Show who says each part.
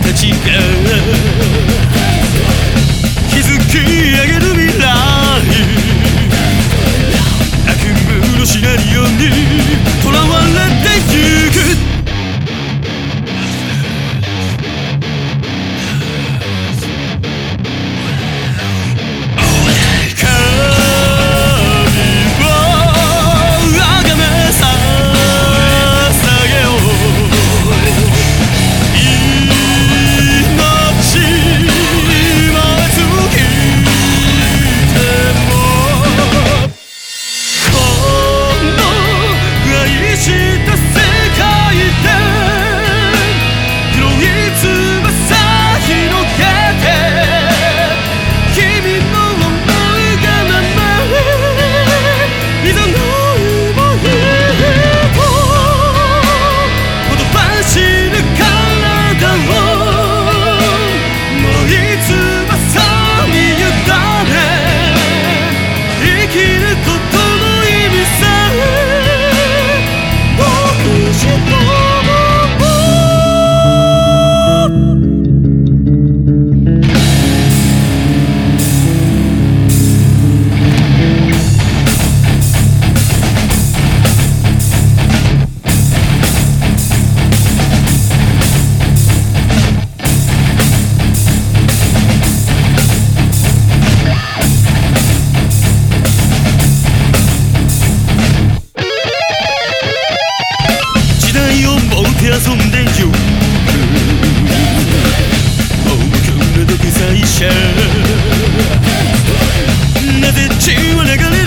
Speaker 1: 的欺骗。最初なぜ血は流れ